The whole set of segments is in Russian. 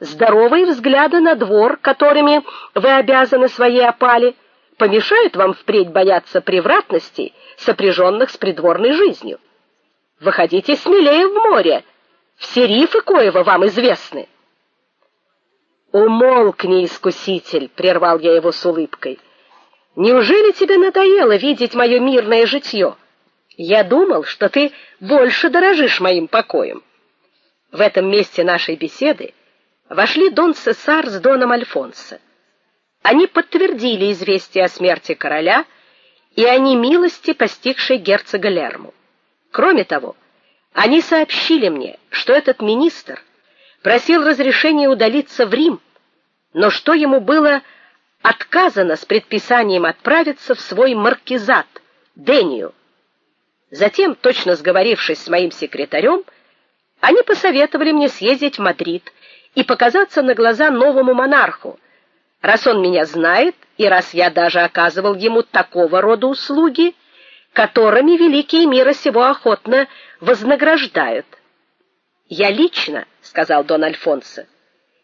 здоровые взгляды на двор, которыми вы обязаны своей опале, помешают вам впредь бояться превратностей, сопряженных с придворной жизнью. Выходите смелее в море. Все рифы коего вам известны. Умолкни, искуситель, прервал я его с улыбкой. Неужели тебе надоело видеть мое мирное житье? Я думал, что ты больше дорожишь моим покоем. В этом месте нашей беседы вошли Дон Сесар с Доном Альфонсо. Они подтвердили известие о смерти короля и о немилости постигшей герцога Лерму. Кроме того, они сообщили мне, что этот министр просил разрешения удалиться в Рим, но что ему было отказано с предписанием отправиться в свой маркизат Дению. Затем, точно сговорившись с моим секретарем, они посоветовали мне съездить в Мадрид и показаться на глаза новому монарху, раз он меня знает и раз я даже оказывал ему такого рода услуги, которыми великие мира сего охотно вознаграждают. Я лично, сказал Дон Альфонсо,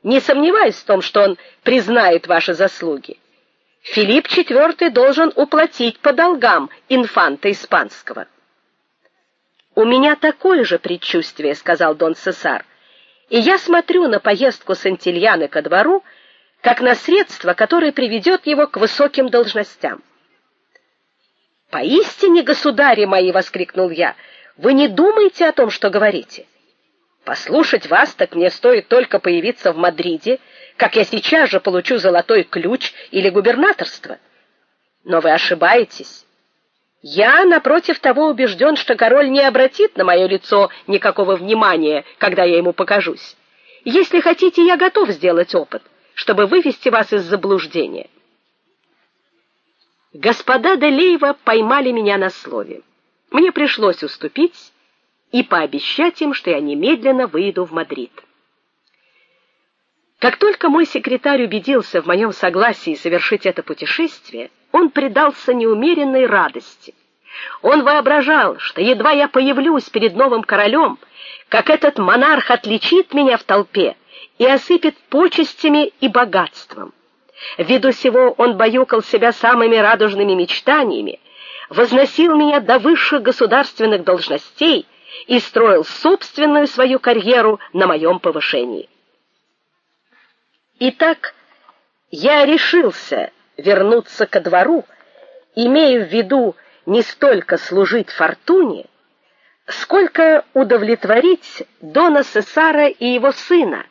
не сомневаюсь в том, что он признает ваши заслуги. Филипп IV должен уплатить по долгам инфанта испанского. У меня такое же предчувствие, сказал Дон Сесар. И я смотрю на поездку Сантильяны ко двору, как на средство, которое приведет его к высоким должностям. Поистине, государи мои, воскликнул я. Вы не думаете о том, что говорите? Послушать вас так мне стоит только появиться в Мадриде, как я сейчас же получу золотой ключ или губернаторство. Но вы ошибаетесь. Я напротив того убежден, что король не обратит на мое лицо никакого внимания, когда я ему покажусь. Если хотите, я готов сделать опыт, чтобы вывести вас из заблуждения. Господа Делеева поймали меня на слове. Мне пришлось уступить и пообещать им, что я немедленно выйду в Мадрид. Как только мой секретарь убедился в моем согласии совершить это путешествие, он предался неумеренной радости. Он воображал, что едва я появлюсь перед новым королем, как этот монарх отличит меня в толпе и осыпет почестями и богатством. Ввиду сего он баюкал себя самыми радужными мечтаниями, возносил меня до высших государственных должностей и строил собственную свою карьеру на моем повышении. Итак, я решился вернуться ко двору, имея в виду не столько служить фортуне, сколько удовлетворить дона Сесара и его сына,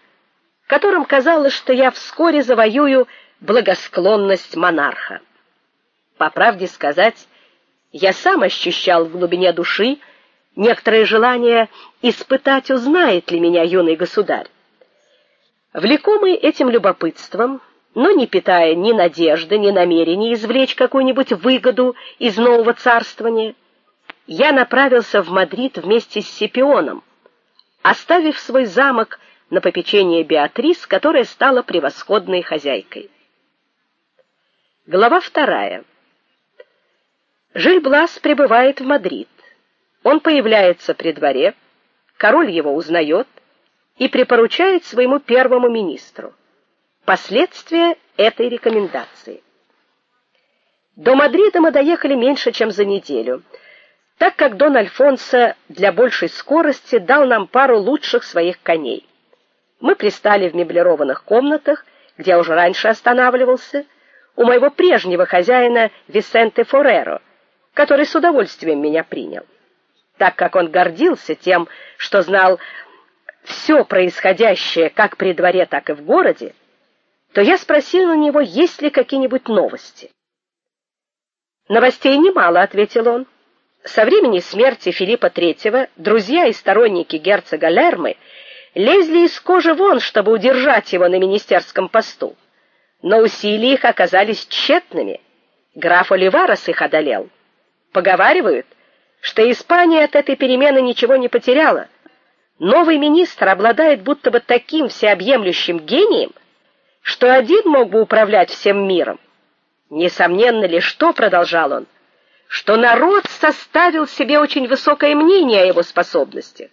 которым казалось, что я вскоре завоюю благосклонность монарха. По правде сказать, я сам ощущал в глубине души некоторое желание испытать, узнает ли меня юный государь. Влекомый этим любопытством, но не питая ни надежды, ни намерения извлечь какую-нибудь выгоду из нового царствования, я направился в Мадрид вместе с Сепионом, оставив свой замок на попечение Беатрис, которая стала превосходной хозяйкой. Глава вторая. Жиль-Блас прибывает в Мадрид. Он появляется при дворе, король его узнает и препоручает своему первому министру. Последствия этой рекомендации. До Мадрида мы доехали меньше, чем за неделю, так как Дон Альфонсо для большей скорости дал нам пару лучших своих коней. Мы пристали в меблированных комнатах, где я уже раньше останавливался, у моего прежнего хозяина Висенте Фореро, который с удовольствием меня принял. Так как он гордился тем, что знал все происходящее как при дворе, так и в городе, то я спросил у него, есть ли какие-нибудь новости. Новостей немало, ответил он. Со времени смерти Филиппа III друзья и сторонники герцога Лермы лезли из кожи вон, чтобы удержать его на министерском посту. Но усилия их оказались тщетными. Граф Оливарес их одолел. Поговаривают, что Испания от этой перемены ничего не потеряла. Новый министр обладает будто бы таким всеобъемлющим гением, что один мог бы управлять всем миром. Несомненно ли, что продолжал он, что народ составил себе очень высокое мнение о его способностях.